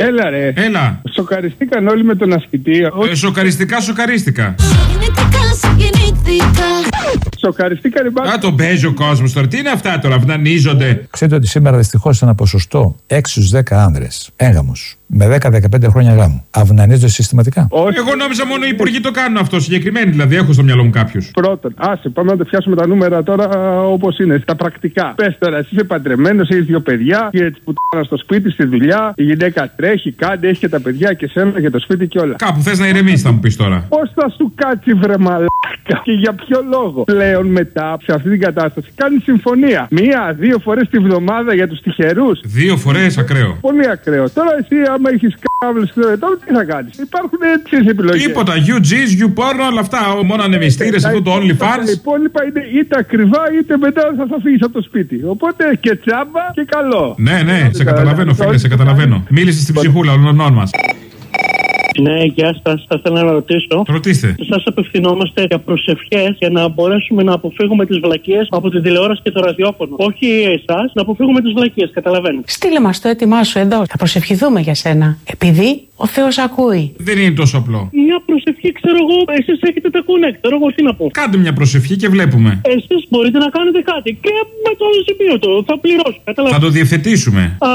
Έλα ρε. Έλα. Σοκαριστήκαν όλοι με τον ασκητή. Ε, σοκαριστικά, σοκαρίστηκα. Σοκαριστήκαν οι μπα- Α, τον παίζει ο κόσμος τώρα. Τι είναι αυτά τώρα, αυνανίζονται. Ξέρετε ότι σήμερα δυστυχώς ένα ποσοστό 6 στους 10 άνδρες έγαμου με 10-15 χρόνια γάμου αυνανίζονται συστηματικά. Όχι. Εγώ νόμιζα μόνο οι υπουργοί το κάνουν αυτό. Συγκεκριμένοι δηλαδή, έχω στο μυαλό μου κάποιους. Πρώτον, άσε, πάμε να τα πιάσουμε τα νούμερα τώρα όπως είναι, στα πρακτικά. Πες τώρα, εσύ είσαι παντρεμένος, έχεις δύο παιδιά, και έτσι που τώρα στο σπίτι, στη δουλειά, η γυναίκα τρέχει, κάνει, έχει και τα παιδιά και σένα και το σπίτι και όλα. Κάπου θες να ηρεμήσεις, θα μου πεις τώρα. Πώς θα σου κάτσει βρε μαλάκα και για ποιο λόγο; Πλέον μετά, σε αυτή την κατάσταση, κάνει συμφωνία. Μία-δύο φορές τη βδομάδα για τους τυχερούς. Δύο φορές ακραίο. Πολύ ακραίο. Τώρα εσύ, άμα έχεις κάβλε και τώρα τι θα κάνεις; Υπάρχουν έτσι επιλογές. Τίποτα. UGs, U porno, όλα αυτά. ο- Μόνο ανεμιστήρες, αυτό το Τα OnlyFans. υπόλοιπα είναι είτε ακριβά είτε μετά θα θα φύγει από το σπίτι. Οπότε και τσάμπα και καλό. Ναι, ναι, σε καταλαβαίνω, φίλε, σε καταλαβαίνω. Μίλησες στην ψυχούλα όλων μας. Ναι, γεια σας. Θα ήθελα να ρωτήσω. Ρωτήστε. Σας απευθυνόμαστε για προσευχές για να μπορέσουμε να αποφύγουμε τις βλακίες από τη τηλεόραση και το ραδιόφωνο. Όχι εσάς, να αποφύγουμε τις βλακίες. Καταλαβαίνετε. Στείλε μας το έτοιμά σου εδώ. Θα προσευχηθούμε για σένα. Επειδή ο Θεός ακούει. Δεν είναι τόσο απλό. Μια προσευχή, ξέρω εγώ, εσείς έχετε τα connect. Ξέρω εγώ τι να πω. Κάντε μια προσευχή και βλέπουμε. Εσείς μπορείτε να κάνετε κάτι και με το σημείο το θα πληρώσω. Θα Καταλαβαίνετε. το διευθετήσουμε. Α,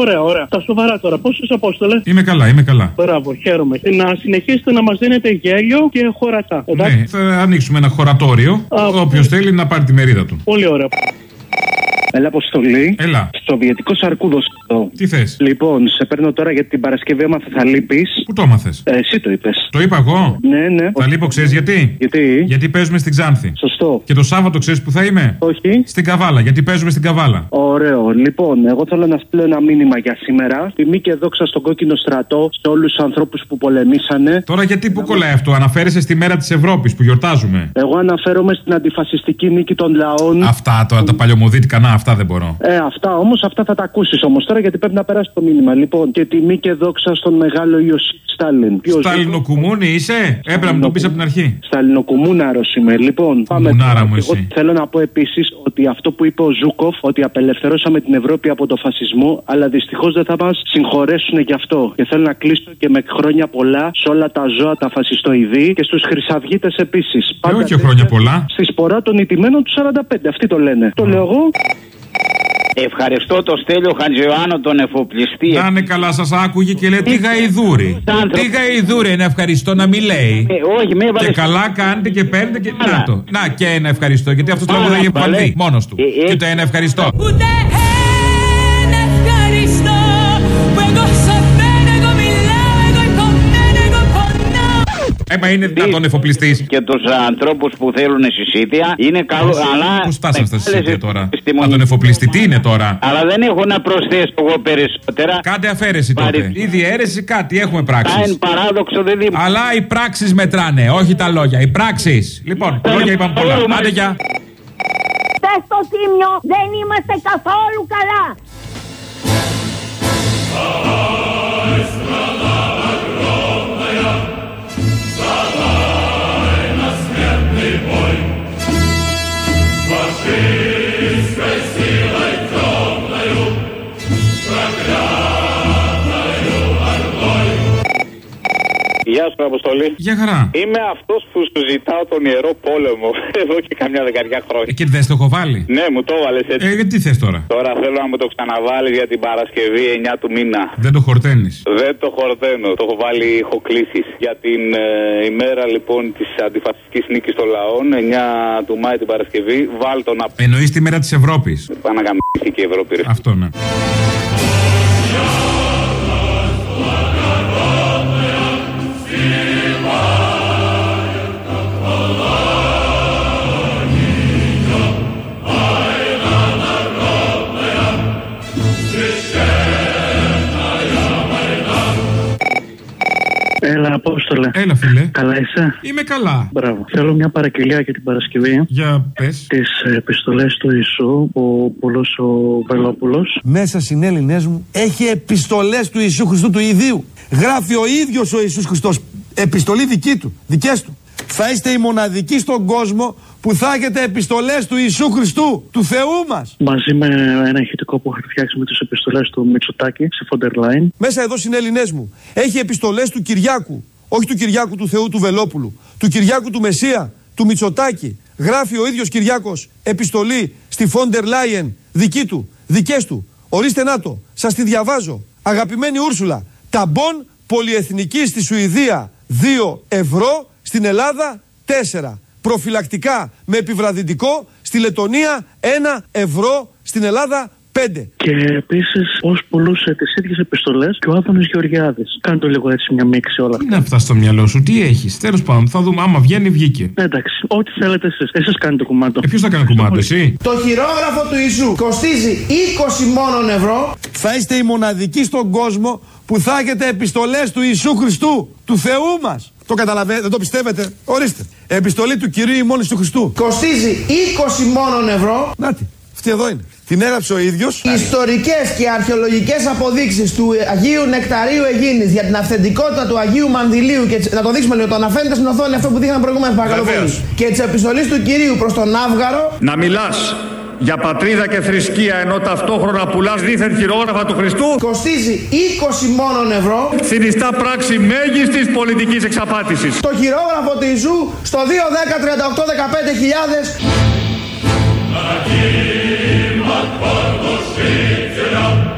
ωραία, ωραία. Τα σοβαρά τώρα. Πόσε απόστολες; Είμαι καλά, είμαι καλά. Μπράβο, χαίρομαι. Να συνεχίσετε να μας δίνετε γέλιο και χωρατά. Εντάξει. Ναι, θα ανοίξουμε ένα χωρατόριο. Α, Όποιος θέλει να πάρει τη μερίδα του. Πολύ ωραία. Έλα, Αποστολή. Έλα. Σοβιετικός αρκούδος εδώ. Τι θες; Λοιπόν, σε παίρνω τώρα για την Παρασκευή, άμα θα λείπεις. Πού το έμαθες; Ε, εσύ το είπες. Το είπα εγώ; Ναι, ναι. Θα λείπω, ξέρεις γιατί; Γιατί; Γιατί παίζουμε στην Ξάνθη. Σωστό. Και το Σάββατο ξέρεις που θα είμαι; Όχι. Στην Καβάλα, γιατί παίζουμε στην Καβάλα. Ωραίο. Λοιπόν, εγώ θέλω να στείλω ένα μήνυμα για σήμερα. Τιμή και δόξα στον κόκκινο στρατό, σε όλους τους ανθρώπους που πολεμήσανε. Τώρα γιατί που κολλάει αυτό, αναφέρεσαι στη μέρα της Ευρώπης που γιορτάζουμε. Εγώ αναφέρομαι στην αντιφασιστική νίκη των λαών. Αυτά τώρα τα παλιωμοδίτικα, να αυτά δεν μπορώ. Ε, αυτά όμως, αυτά θα τα ακούσεις όμως τώρα γιατί πρέπει να περάσει το μήνυμα. Λοιπόν, και τιμή και δόξα στον μεγάλο Ιωσήφ Στάλιν. Ποιος Σταλινοκουμούνι είσαι, έπρεπε να το πεις από την αρχή. Σταλινοκουμούναρο είμαι. Λοιπόν, Κουμουνάρα μου Και Εγώ εσύ. θέλω να πω επίσης ότι αυτό που είπε ο Ζούκοφ, ότι απελευθερώσαμε την Ευρώπη από το φασισμό, αλλά δυστυχώς δεν θα μας συγχωρέσουν γι' αυτό. Και θέλω να κλείσω και με χρόνια πολλά σε όλα τα ζώα τα φασιστοειδή και στους χρυσαυγίτες επίσης. Και όχι χρόνια πολλά. Στη σπορά των ηττημένων του 45, αυτοί το λένε. Το λέω εγώ. Ευχαριστώ το Στέλιο Χατζιωάννο τον εφοπλιστή. Να είναι καλά, σας άκουγε και λέει τι γαϊδούρι. άνθρωπο. Τι γαϊδούρι, ένα ευχαριστώ να μην λέει. Ε, όχι, με Και έβαλε. καλά κάνετε και παίρνετε και. Άρα. Να το. Να και ένα ευχαριστώ. Γιατί αυτό το Άρα, λόγο δεν έχει μπαλέ. βάλει μόνος του. Ε, ε. Και το ένα ευχαριστώ. Ούτε Έμα είναι δυνατόν εφοπλιστής. Και τους ανθρώπους που θέλουν συσίτια είναι καλό. Αλλά. Πώς φτάσαμε στα με συσίτια κάλεσε τώρα; επιστημονική- Να τον εφοπλιστή, τι είναι τώρα; Αλλά δεν έχω να προσθέσω εγώ περισσότερα. Κάντε αφαίρεση τότε. Πάρε- Ή διαίρεση κάτι, έχουμε Τα εν πράξει. παράδοξο δεν δίνω. Αλλά οι πράξεις μετράνε, όχι τα λόγια. Οι πράξεις. Λοιπόν, λόγια είπαμε πολλά. Άντε για. Πες στο Τίμιο δεν είμαστε καθόλου καλά. Γεια σου, Αποστολή. Για χαρά. Είμαι αυτός που σου ζητάω τον ιερό πόλεμο εδώ και καμιά δεκαετία χρόνια. Ε, Και δεν το έχω βάλει. Ναι, μου το έβαλες έτσι. Ε, τι θες τώρα; Τώρα θέλω να μου το ξαναβάλεις για την Παρασκευή 9 του μήνα. Δεν το χορταίνεις. Δεν το χορταίνω. Το έχω βάλει ηχοκλήσεις. Για την ε, ημέρα λοιπόν της αντιφασιστικής νίκης των λαών, 9 του Μάη την Παρασκευή, βάλ το να Εννοείς τη μέρα της Ευρώπης. παναγαμίσει και η Ευρώπη. Ρε. Αυτό ναι. Έλα, Απόστολε. Έλα, φίλε. Καλά είσαι; Είμαι καλά. Μπράβο. Θέλω μια παραγγελία για την Παρασκευή. Για πες. Τις επιστολές του Ιησού, ο Πουλό ο Βελόπουλος. Μέσα στην Έλληνές μου έχει επιστολές του Ιησού Χριστού του ιδίου. Γράφει ο ίδιος ο Ιησούς Χριστός επιστολή δική του, δικές του. Θα είστε οι μοναδικοί στον κόσμο που θα έχετε επιστολές του Ιησού Χριστού, του Θεού μας. Μαζί με ένα ηχητικό που είχατε φτιάξει με τις επιστολές του Μητσοτάκη σε Φόντερ Λάιν. Μέσα εδώ συνέλληνές μου. Έχει επιστολές του Κυριάκου. Όχι του Κυριάκου του Θεού του Βελόπουλου. Του Κυριάκου του Μεσσία, του Μητσοτάκη. Γράφει ο ίδιος Κυριάκος επιστολή στη Φόντερ Λάιεν, δική του, δικές του. Ορίστε να το, σας τη διαβάζω. Αγαπημένη Ούρσουλα, ταμπον πολυεθνική στη Σουηδία 2 ευρώ, στην Ελλάδα 4. Προφυλακτικά με επιβραδυτικό, στη Λετωνία 1 ευρώ, στην Ελλάδα 5. Και επίσης, ως πουλούσε τις ίδιες επιστολές και ο Άδωνης Γεωργιάδης. Κάντε λίγο έτσι μια μίξη όλα Τι είναι αυτά στο μυαλό σου, τι έχεις; Τέλος πάντων, θα δούμε. Άμα βγαίνει, βγήκε. Ναι, Εντάξει, ό,τι θέλετε εσείς. Εσείς κάνετε κουμάντο. Ε, Ποιος θα κάνει κουμάντο, εσύ; Το χειρόγραφο του Ιησού κοστίζει 20 μόνον ευρώ. Θα είστε οι μοναδικοί στον κόσμο που θα έχετε επιστολές του Ιησού Χριστού, του Θεού μας. Το καταλαβαίνετε, δεν το πιστεύετε; Ορίστε. Επιστολή του Κυρίου ημών του Χριστού. Κοστίζει 20 μόνον ευρώ. Νάτι, αυτή εδώ είναι. Την έγραψε ο ίδιος. Ιστορικές και αρχαιολογικές αποδείξεις του Αγίου Νεκταρίου Αιγίνης για την αυθεντικότητα του Αγίου Μανδυλίου και της- να το δείξουμε λίγο, το αναφέρετε στην οθόνη αυτό που δείχναμε προηγούμενα παρακαλώ πολύ. Βεβαίως. Και της επιστολής του Κυρίου προς τον Άβγαρο Να μιλάς για πατρίδα και θρησκεία ενώ ταυτόχρονα πουλάς δίθεν χειρόγραφα του Χριστού κοστίζει 20 μόνον ευρώ. συνιστά πράξη μέγιστης πολιτικής εξαπάτησης. Το χειρόγραφο του Ιησού στο 2, 10, 38, 15 χιλιάδες. Έλα,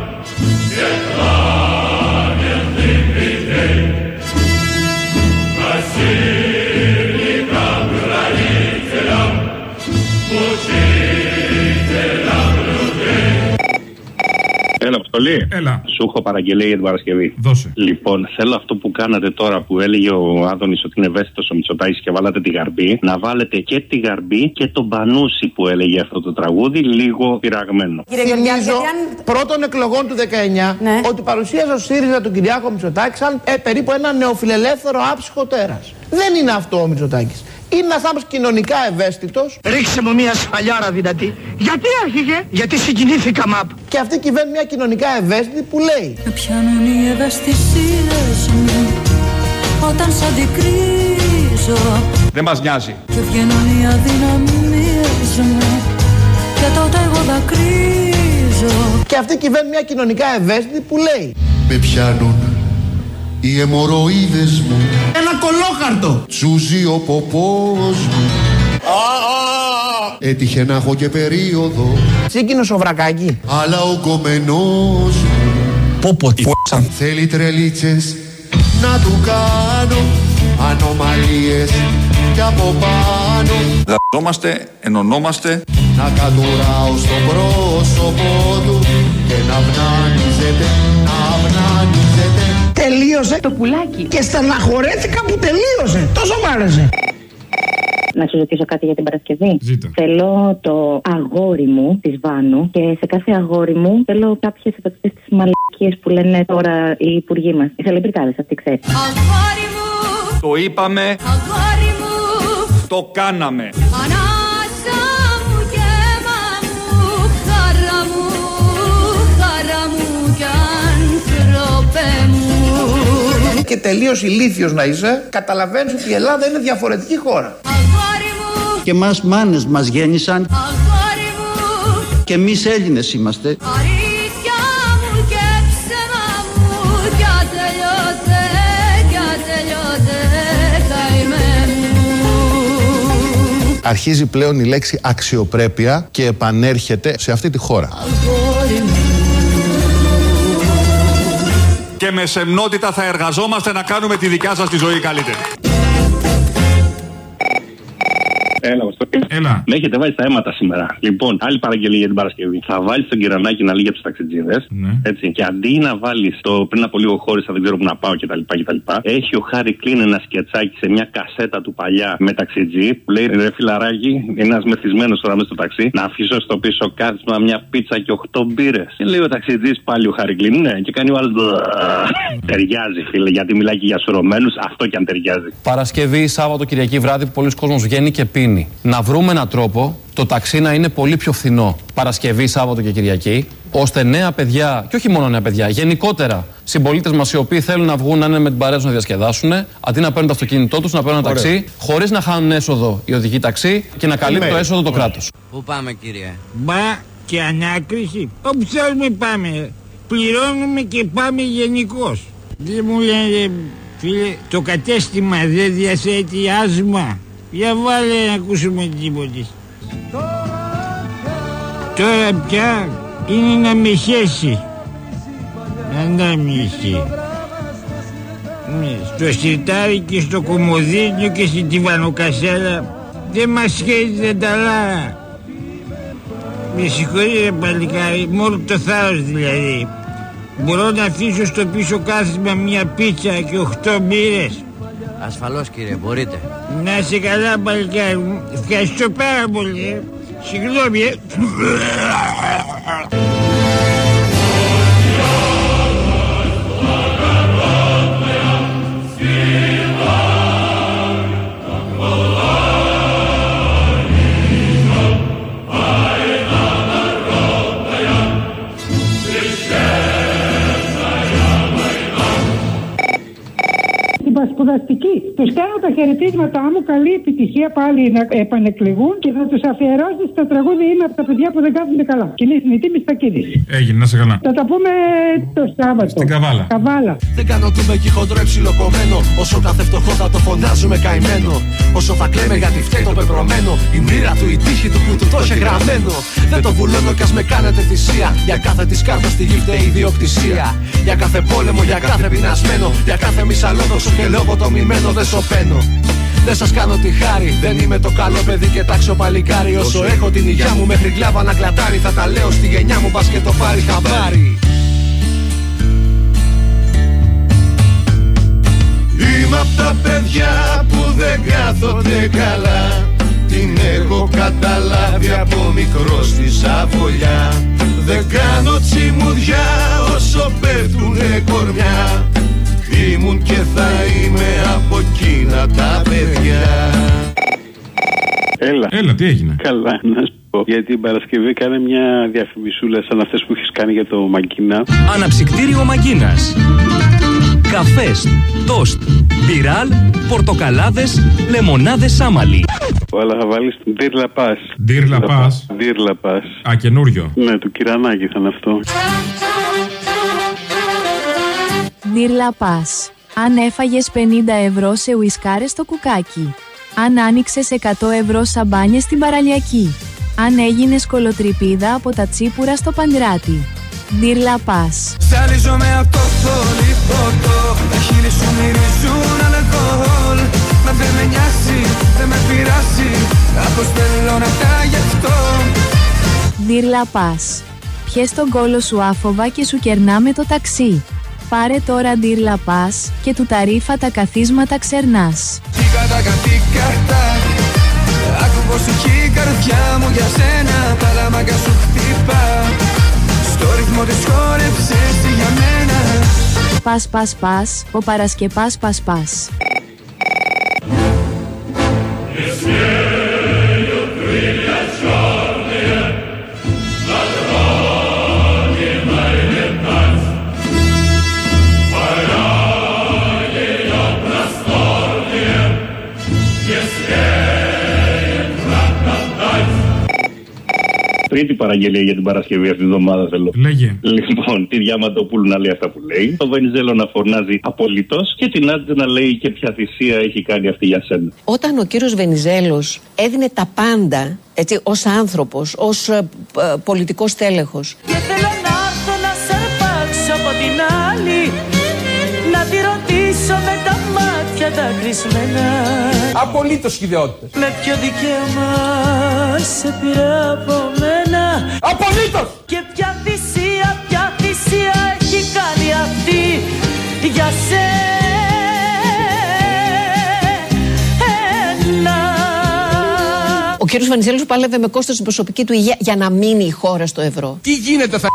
Αποστολή. Έλα. Σου έχω παραγγελία για την Παρασκευή. Δώσε. Λοιπόν, θέλω αυτό που κάνατε τώρα που έλεγε ο Άδωνης ότι είναι ευαίσθητος ο Μητσοτάκης και βάλατε τη γαρμπή, να βάλετε και τη γαρμπή και τον Πανούση που έλεγε αυτό το τραγούδι, λίγο πειραγμένο. Θυμίζω πρώτων εκλογών του 19 Ναι. ότι παρουσίαζε ο ΣΥΡΙΖΑ τον Κυριάκο Μητσοτάκη σαν ε, περίπου ένα νεοφιλελεύθερο άψυχο τέρας. Δεν είναι αυτό ο Μητσοτάκης. Είναι ένας άνθρωπος κοινωνικά ευαίσθητος. Ρίξε μου μια σφαλιάρα δυνατή. Γιατί άρχιγε, γιατί συγκινήθηκα μαπ. Και αυτή κυβέρνει μια κοινωνικά ευαίσθητη που λέει Με πιάνουν οι ευαισθησίες μου Όταν σ' αντικρίζω Δεν μας νοιάζει. Και βγαίνουν οι αδυναμίες μου Και τότε εγώ δακρύζω Και αυτή κυβέρνει μια κοινωνικά ευαίσθητη που λέει Με πιάνουν οι αιμορροίδες μου Ένα κολόχαρτο. Τσούζει ο ποπός μου Έτυχε να έχω και περίοδο Τσίκινο σοβρακάκι. Αλλά ο κομμενός μου Πω πω τι Θέλει τρελίτσες να του κάνω Ανομαλίες κι από πάνω Δαζόμαστε, ενωνόμαστε. Να κατουράω στο πρόσωπο του Και να αυνανίζεται, να αυνανίζεται Τελείωσε το πουλάκι. Και στεναχωρέθηκα που τελείωσε. Τόσο μ' άρεσε. Να σου ρωτήσω κάτι για την Παρασκευή. Ζήτα. Θέλω το αγόρι μου της Βάνου και σε κάθε αγόρι μου θέλω κάποιες από αυτές τις μαλακίες που λένε τώρα οι υπουργοί μας. Οι σελεμπριτάδες, αυτοί ξέρει. Αγόρι μου, Το είπαμε, αγόρι μου το κάναμε. Ανάσα Και τελείως ηλίθιος να είσαι, καταλαβαίνεις ότι η Ελλάδα είναι διαφορετική χώρα. Αγόρι μου, Και μας μάνες μας γέννησαν αγόρι μου και εμείς Έλληνες είμαστε. Αλήθεια μου και ψέμα μου Κι ατελειώτε, κι ατελειώτε καημέ μου Αρχίζει πλέον η λέξη αξιοπρέπεια και επανέρχεται σε αυτή τη χώρα. Και με σεμνότητα θα εργαζόμαστε να κάνουμε τη δικιά σας τη ζωή καλύτερη. Έλα, Αποστολή. Έλα. Με έχετε βάλει στα αίματα σήμερα. Λοιπόν, άλλη παραγγελία για την Παρασκευή. Θα βάλεις τον κυρανάκι να λέει για τους ταξιτζίδες. Ναι. Έτσι. Και αντί να βάλεις το πριν από λίγο χώρισα, δεν ξέρω που να πάω κτλ. κτλ. Έχει ο Χάρη Κλίν ένα σκετσάκι σε μια κασέτα του παλιά με ταξιτζή που λέει ρε φιλαράκι, είναι ένας μεθυσμένος τώρα μέσα στο ταξί, να αφήσω στο πίσω κάθισμα μια πίτσα και 8 μπύρες. Και λέει ο ταξιτζής πάλι ο Χάρη Κλίν, ναι, και κάνει ο άλλος. Ταιριάζει, φίλε, γιατί μιλάει και για σουρωμένου, αυτό και αν ταιριάζει. Παρασκευή, Σάββατο, Κυριακή βράδυ που πολλοί κόσμος βγαίνει και πίνει. Προτείνει να βρούμε έναν τρόπο το ταξί να είναι πολύ πιο φθηνό Παρασκευή, Σάββατο και Κυριακή, ώστε νέα παιδιά, και όχι μόνο νέα παιδιά, γενικότερα συμπολίτες μας οι οποίοι θέλουν να βγουν να είναι με την παρέα τους να διασκεδάσουν, αντί να παίρνουν το αυτοκίνητό τους, να παίρνουν ένα Ωραία. ταξί, χωρίς να χάνουν έσοδο οι οδηγοί ταξί και να καλύπτει το έσοδο το κράτος. Πού πάμε κύριε; Μπα και ανάκριση. Όπου θέλουμε πάμε; Πληρώνουμε και πάμε γενικώς. Δεν μου λένε, φίλε, το κατέστημα δεν διαθέτει άσμα. Για βάλε να ακούσουμε τίποτε. Τώρα πια είναι να με χέσει. Ανάμιση. Ναι, στο σιρτάρι και στο κομμωδίνιο και στην τυβανοκασέλα δεν μας σχέζει δεν τα λάρα. Με συγχωρεί ρε παλικάρι, μόνο το θάρρος δηλαδή. Μπορώ να αφήσω στο πίσω κάθισμα μια πίτσα και οχτώ μπύρες. Ασφαλώς κύριε, μπορείτε. Να είσαι καλά παλικάρι μου. Ευχαριστώ πάρα πολύ. ε. Συγγνώμη, Του επιτυχία πάλι να επανεκλεγούν και θα τους αφιερώσω στο τραγούδι Είναι από τα παιδιά που δεν κάθονται καλά. Κοινή θνητή Μιστακίδη. Έγινε, να σε καλά. Θα τα πούμε το Σάββατο. Στην Καβάλα. Καβάλα. Δεν κάνω του με χοντρό ψιλοκομμένο. Όσο κάθε φτωχό θα το φωνάζουμε καημένο. Όσο θα κλαίμε γιατί φταίει το πεπρωμένο. Η μοίρα του, η τύχη του που του το είχε γραμμένο. Δεν το βουλώνω κι ας με κάνετε θυσία. Για κάθε της κάρτα στη γη φταίει η ιδιοκτησία. Για κάθε πόλεμο, για κάθε πεινασμένο. Για κάθε μισαλόδοξο και λογοτομημένο δεν σωπαίνω. Δεν σας κάνω τη χάρη, δεν είμαι το καλό παιδί και τάξιο παλικάρι. Όσο έχω την υγειά μου μέχρι κλάβα να κλατάρει, θα τα λέω στη γενιά μου, πας και το πάρει χαμπάρι. Είμαι απ' τα παιδιά που δεν κάθονται καλά Την έχω καταλάβει από μικρός στη σαβολιά Δεν κάνω τσιμουδιά όσο πέφτουνε κορμιά Ήμουν και θα είμαι από εκείνα τα παιδιά Έλα. Έλα, τι έγινε; Καλά, να σου πω. Γιατί την Παρασκευή κάνε μια διαφημισούλα σαν αυτές που έχεις κάνει για το Μαγκίνα. Αναψυκτήριο Μαγκίνας. Καφές, τόστ, μπιράλ, πορτοκαλάδες, λεμονάδες σάμαλι. Αλλά θα βάλεις την Dear La Paz. Dear La Paz. Dear La Paz. Α, καινούριο. Ναι, του Κυρανάκη θα είναι αυτό. Ντύρλα Πας. Αν έφαγες 50 ευρώ σε ουισκάρες στο κουκάκι. Αν άνοιξες 100 ευρώ σαμπάνιες στην παραλιακή. Αν έγινες κολοτρυπίδα από τα τσίπουρα στο παγκράτη. Ντύρλα Πας. Ζαλίζομαι από το πολύ ποτό Τα χείλη σου μυρίζουν αλκοόλ Μα δεν με νοιάζει, δεν με πειράζει Αποστέλω να τα γι' αυτό Ντύρλα Πας. Πιες τον κόλο σου άφοβα και σου κερνάμε το ταξί. Πάρε τώρα Ντύρλα Πας και του ταρίφα τα καθίσματα ξερνάς. Τίκα τα κατίκα Άκου πως έχει η καρδιά μου για σένα Τα λαμάγκα σου χτυπά Στο ρυθμό της χόρεψες τι για μένα Πας πας πας, ο Παρασκεπάς πας πας. Τρίτη παραγγελία για την Παρασκευή αυτής την εβδομάδας θέλω. Λέγε. Λοιπόν, τη Διαμαντοπούλου να λέει αυτά που λέει. Το Βενιζέλο να φωνάζει απολύτως. Και την Άντζε να λέει και ποια θυσία έχει κάνει αυτή για σένα. Όταν ο κύριος Βενιζέλος έδινε τα πάντα, έτσι, ως άνθρωπος, ως ε, ε, πολιτικός τέλεχος, Και θέλω να έρθω να σε αρπάξω από την άλλη μάτια τα κρυσμένα Απολύτως χιδεότητες. Με ποιο δικαίωμα σε πήρε από μένα Απολύτως! Και ποια θυσία, ποια θυσία έχει κάνει αυτή για σένα ο κύριος Βενιζέλος πάλευε με κόστος στην προσωπική του υγεία για να μείνει η χώρα στο ευρώ. Τι γίνεται, θα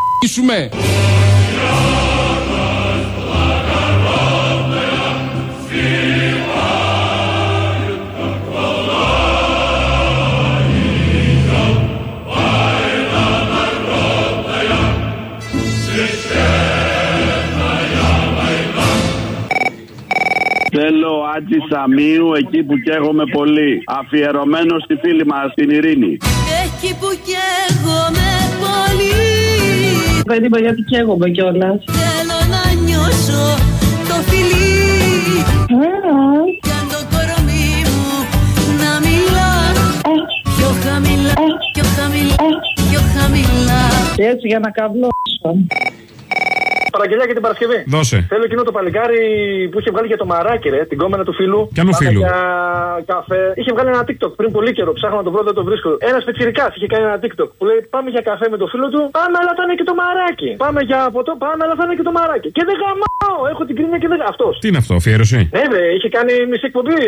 ήσουμε. Θέλω Άτζη Σαμίου εκεί που καίγομαι πολύ. Αφιερωμένο στη φίλη μας την Ειρήνη. Εκεί που καίγομαι πολύ Δεν είπα γιατί καίγομαι κιόλας. Θέλω να νιώσω το φιλί Κι αν το κορμί μου να μιλά Πιο χαμηλά, πιο χαμηλά, πιο χαμηλά Και έτσι για να καβλώσω. Παραγγελιά για την Παρασκευή. Δώσε. Θέλω εκείνο το παλικάρι που είχε βγάλει για το μαράκι, ρε, την κόμενα του φίλου. Ποιανού Πάμε φίλου; Για καφέ. Είχε βγάλει ένα TikTok πριν πολύ καιρό. Ψάχνω να το βρω, δεν το βρίσκω. Ένας πετσυρικά είχε κάνει ένα TikTok που λέει Πάμε για καφέ με το φίλο του. Πάμε, αλλά θα είναι και το μαράκι. Πάμε για ποτό, πάμε, αλλά θα είναι και το μαράκι. Και δεν γαμάω. Έχω την κρίνια και δεν. Αυτός. Τι είναι αυτό, αφιέρωση; Ναι, βρε, είχε κάνει μισή εκπομπή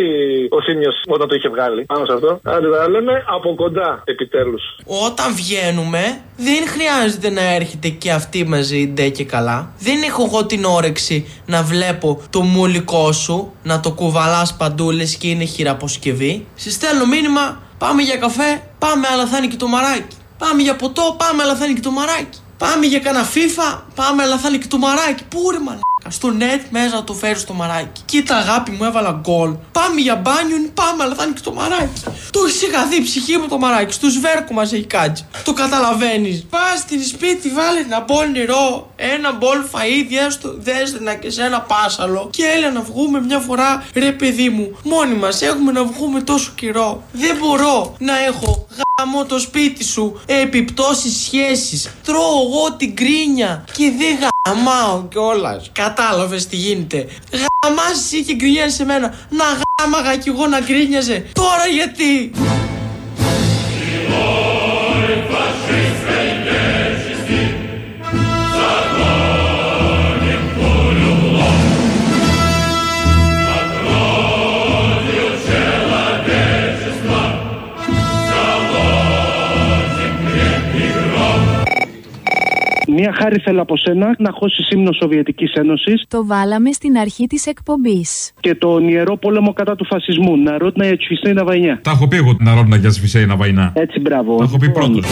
ο Σίμιος όταν το είχε βγάλει. Πάνω σε αυτό. Άντε, τα λέμε από κοντά, επιτέλους. Όταν βγαίνουμε, δεν χρειάζεται να έρχεται και αυτή μαζί ντε και καλά. Δεν έχω εγώ την όρεξη να βλέπω το μουλικό σου, να το κουβαλάς παντού λες και είναι χειραποσκευή. Σε στέλνω μήνυμα, πάμε για καφέ, πάμε αλλά θα είναι και το μαράκι. Πάμε για ποτό, πάμε αλλά θα είναι και το μαράκι. Πάμε για κανένα FIFA, πάμε αλλά θα είναι και το μαράκι. Πού ρε μαλάκα; Στο net μέσα να το φέρεις στο μαράκι. Κοίτα αγάπη μου έβαλα γκολ. Πάμε για μπάνιο, πάμε αλλά θα είναι και το μαράκι. Το έχεις χαθεί η ψυχή μου το μαράκι. Στο σβέρκο μας έχει κάτσει. Το καταλαβαίνεις. Πας στην σπίτι, βάλε ένα μπολ νερό, ένα μπολ φαΐ, δέστο, δέστηνα και σε ένα πάσαλο. Και έλα να βγούμε μια φορά, ρε παιδί μου. Μόνοι μας έχουμε να βγούμε τόσο καιρό. Δεν μπορώ να έχω γάμο το σπίτι σου, επιπτώσεις σχέσεις. Τρώω εγώ την κρίνια και δεν γαμάω κιόλας. Κατάλαβες τι γίνεται. Γαμάς εσύ και γκρινιάζεις σε μένα. Να γάμαγα κι εγώ να γκρίνιαζε. Τώρα γιατί; Μία χάρη θέλω από σένα να χώσει ύμνο Σοβιετικής Ένωσης. Το βάλαμε στην αρχή της εκπομπής. Και τον ιερό πόλεμο κατά του φασισμού. Να ρώτνα για τσφισέι να βαϊνιά. Τα έχω πει εγώ την να για τσφισέι να βαϊνά. Έτσι μπράβο. Τα έχω πει λοιπόν. πρώτος.